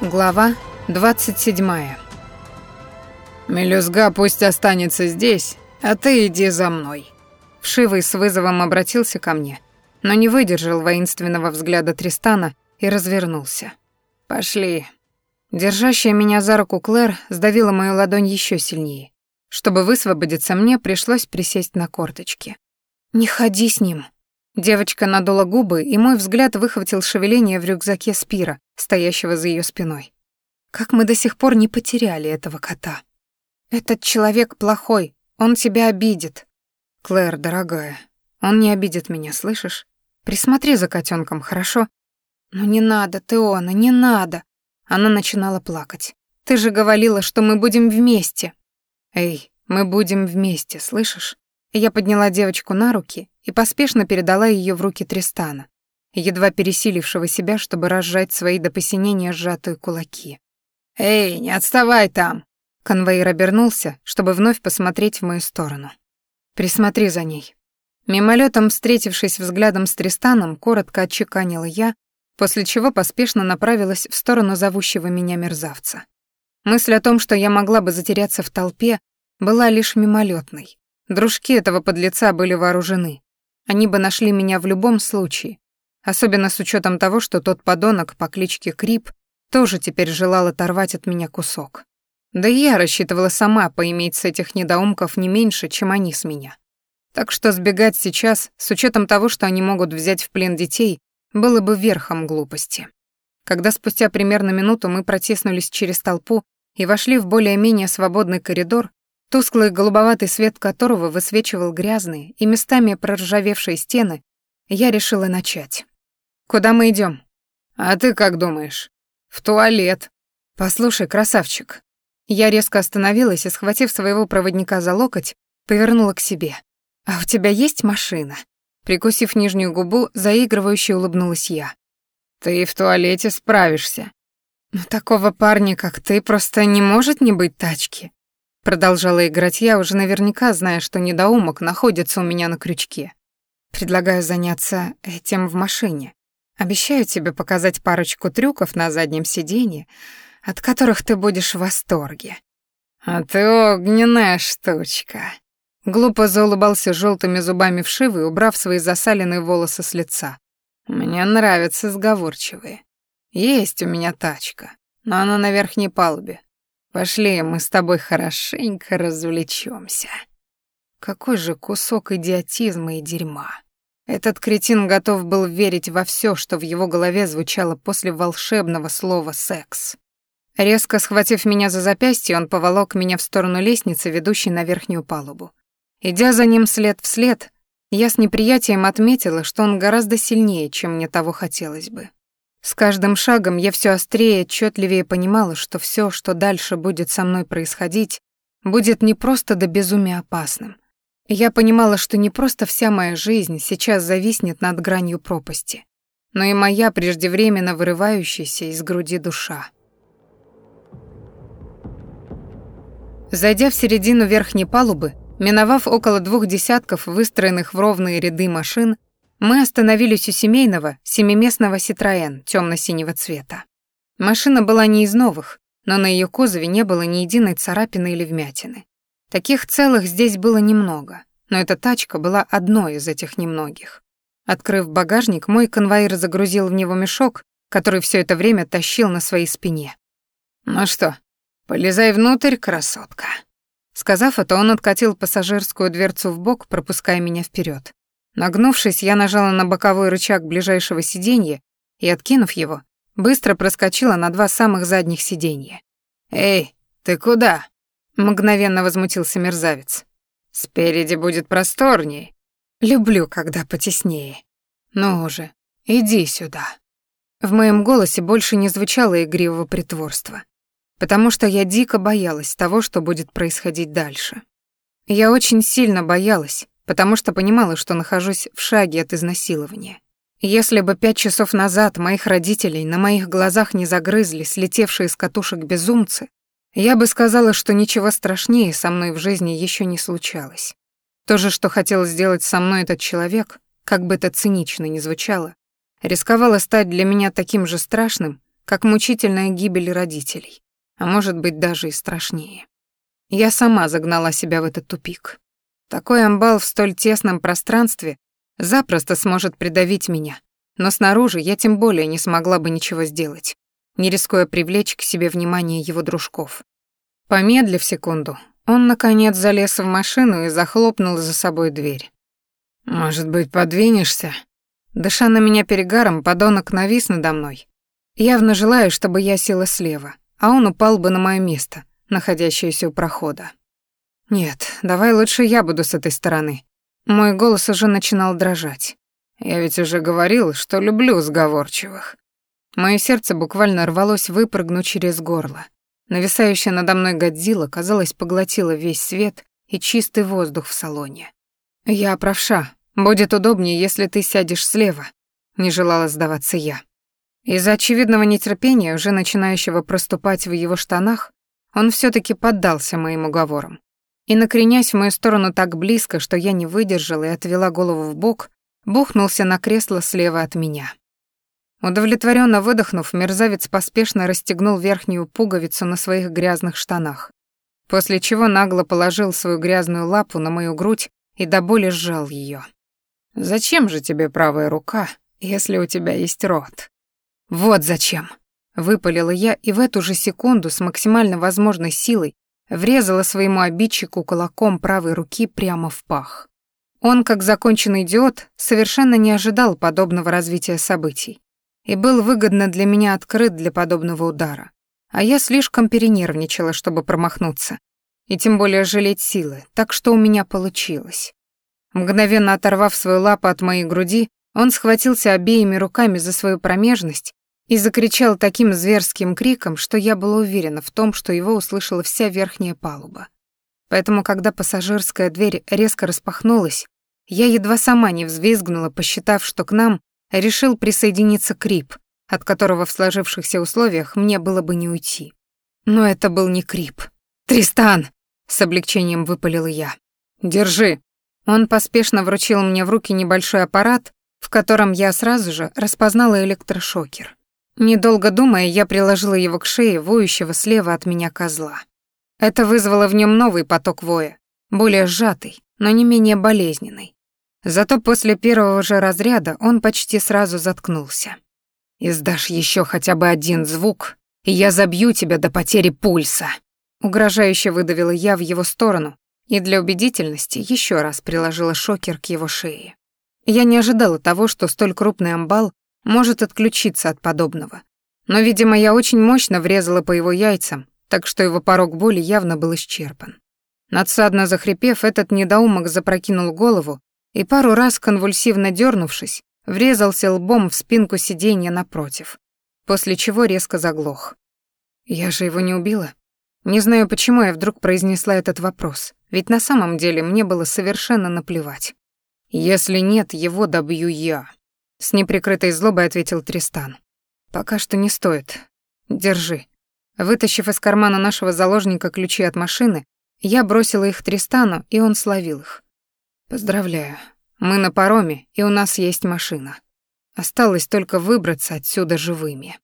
Глава 27. «Мелюзга пусть останется здесь, а ты иди за мной». Вшивый с вызовом обратился ко мне, но не выдержал воинственного взгляда Тристана и развернулся. «Пошли». Держащая меня за руку Клэр сдавила мою ладонь еще сильнее. Чтобы высвободиться мне, пришлось присесть на корточки. «Не ходи с ним». Девочка надула губы, и мой взгляд выхватил шевеление в рюкзаке Спира, стоящего за ее спиной. Как мы до сих пор не потеряли этого кота? Этот человек плохой, он тебя обидит. Клэр, дорогая, он не обидит меня, слышишь? Присмотри за котенком, хорошо? Ну не надо, Теона, не надо. Она начинала плакать. Ты же говорила, что мы будем вместе. Эй, мы будем вместе, слышишь? Я подняла девочку на руки и поспешно передала ее в руки Тристана, едва пересилившего себя, чтобы разжать свои до посинения сжатые кулаки. «Эй, не отставай там!» Конвоир обернулся, чтобы вновь посмотреть в мою сторону. «Присмотри за ней». Мимолетом встретившись взглядом с Тристаном, коротко отчеканила я, после чего поспешно направилась в сторону зовущего меня мерзавца. Мысль о том, что я могла бы затеряться в толпе, была лишь мимолетной. Дружки этого подлеца были вооружены. Они бы нашли меня в любом случае, особенно с учетом того, что тот подонок по кличке Крип тоже теперь желал оторвать от меня кусок. Да и я рассчитывала сама поиметь с этих недоумков не меньше, чем они с меня. Так что сбегать сейчас, с учетом того, что они могут взять в плен детей, было бы верхом глупости. Когда спустя примерно минуту мы протиснулись через толпу и вошли в более-менее свободный коридор, тусклый голубоватый свет которого высвечивал грязные и местами проржавевшие стены, я решила начать. «Куда мы идем? «А ты как думаешь?» «В туалет». «Послушай, красавчик». Я резко остановилась и, схватив своего проводника за локоть, повернула к себе. «А у тебя есть машина?» Прикусив нижнюю губу, заигрывающе улыбнулась я. «Ты в туалете справишься». «Но такого парня, как ты, просто не может не быть тачки». Продолжала играть я, уже наверняка зная, что недоумок находится у меня на крючке. Предлагаю заняться этим в машине. Обещаю тебе показать парочку трюков на заднем сиденье, от которых ты будешь в восторге. А ты огненная штучка. Глупо заулыбался желтыми зубами вшивый, убрав свои засаленные волосы с лица. Мне нравятся сговорчивые. Есть у меня тачка, но она на верхней палубе. Пошли, мы с тобой хорошенько развлечемся. Какой же кусок идиотизма и дерьма. Этот кретин готов был верить во все, что в его голове звучало после волшебного слова «секс». Резко схватив меня за запястье, он поволок меня в сторону лестницы, ведущей на верхнюю палубу. Идя за ним след в след, я с неприятием отметила, что он гораздо сильнее, чем мне того хотелось бы. С каждым шагом я все острее и отчетливее понимала, что все, что дальше будет со мной происходить, будет не просто до безумия опасным, я понимала, что не просто вся моя жизнь сейчас зависнет над гранью пропасти, но и моя преждевременно вырывающаяся из груди душа. Зайдя в середину верхней палубы, миновав около двух десятков выстроенных в ровные ряды машин, мы остановились у семейного, семиместного Citroën темно-синего цвета. Машина была не из новых, но на ее кузове не было ни единой царапины или вмятины. Таких целых здесь было немного, но эта тачка была одной из этих немногих. Открыв багажник, мой конвоир загрузил в него мешок, который все это время тащил на своей спине. «Ну что, полезай внутрь, красотка». Сказав это, он откатил пассажирскую дверцу в бок, пропуская меня вперед. Нагнувшись, я нажала на боковой рычаг ближайшего сиденья и, откинув его, быстро проскочила на два самых задних сиденья. «Эй, ты куда?» Мгновенно возмутился мерзавец. «Спереди будет просторней». «Люблю, когда потеснее. Ну уже, иди сюда». В моем голосе больше не звучало игривого притворства, потому что я дико боялась того, что будет происходить дальше. Я очень сильно боялась, потому что понимала, что нахожусь в шаге от изнасилования. Если бы пять часов назад моих родителей на моих глазах не загрызли слетевшие с катушек безумцы, я бы сказала, что ничего страшнее со мной в жизни еще не случалось. То же, что хотел сделать со мной этот человек, как бы это цинично ни звучало, рисковало стать для меня таким же страшным, как мучительная гибель родителей, а может быть даже и страшнее. Я сама загнала себя в этот тупик. Такой амбал в столь тесном пространстве запросто сможет придавить меня, но снаружи я тем более не смогла бы ничего сделать, не рискуя привлечь к себе внимание его дружков. Помедлив секунду, он, наконец, залез в машину и захлопнул за собой дверь. «Может быть, подвинешься?» Дыша на меня перегаром, подонок навис надо мной, явно желая, чтобы я села слева, а он упал бы на мое место, находящееся у прохода. «Нет, давай лучше я буду с этой стороны». Мой голос уже начинал дрожать. «Я ведь уже говорил, что люблю сговорчивых». Мое сердце буквально рвалось выпрыгнуть через горло. Нависающая надо мной Годзилла, казалось, поглотила весь свет и чистый воздух в салоне. «Я правша. Будет удобнее, если ты сядешь слева», — не желала сдаваться я. Из-за очевидного нетерпения, уже начинающего проступать в его штанах, он все таки поддался моим уговорам. И, накренясь в мою сторону так близко, что я не выдержала и отвела голову в бок, бухнулся на кресло слева от меня. Удовлетворенно выдохнув, мерзавец поспешно расстегнул верхнюю пуговицу на своих грязных штанах, после чего нагло положил свою грязную лапу на мою грудь и до боли сжал ее. «Зачем же тебе правая рука, если у тебя есть рот?» «Вот зачем!» — выпалила я и в эту же секунду с максимально возможной силой врезала своему обидчику кулаком правой руки прямо в пах. Он, как законченный идиот, совершенно не ожидал подобного развития событий и был выгодно для меня открыт для подобного удара. А я слишком перенервничала, чтобы промахнуться, и тем более жалеть силы, так что у меня получилось. Мгновенно оторвав свою лапу от моей груди, он схватился обеими руками за свою промежность и закричал таким зверским криком, что я была уверена в том, что его услышала вся верхняя палуба. Поэтому, когда пассажирская дверь резко распахнулась, я едва сама не взвизгнула, посчитав, что к нам решил присоединиться Крип, от которого в сложившихся условиях мне было бы не уйти. Но это был не Крип. «Тристан!» — с облегчением выпалила я. «Держи!» Он поспешно вручил мне в руки небольшой аппарат, в котором я сразу же распознала электрошокер. Недолго думая, я приложила его к шее воющего слева от меня козла. Это вызвало в нем новый поток воя, более сжатый, но не менее болезненный. Зато после первого же разряда он почти сразу заткнулся. «Издашь еще хотя бы один звук, и я забью тебя до потери пульса», угрожающе выдавила я в его сторону и для убедительности еще раз приложила шокер к его шее. Я не ожидала того, что столь крупный амбал может отключиться от подобного. Но, видимо, я очень мощно врезала по его яйцам, так что его порог боли явно был исчерпан. Надсадно захрипев, этот недоумок запрокинул голову и пару раз, конвульсивно дернувшись, врезался лбом в спинку сиденья напротив, после чего резко заглох. Я же его не убила. Не знаю, почему я вдруг произнесла этот вопрос, ведь на самом деле мне было совершенно наплевать. Если нет, его добью я. С неприкрытой злобой ответил Тристан. Пока что не стоит. Держи. Вытащив из кармана нашего заложника ключи от машины, я бросила их Тристану, и он словил их. Поздравляю. Мы на пароме, и у нас есть машина. Осталось только выбраться отсюда живыми.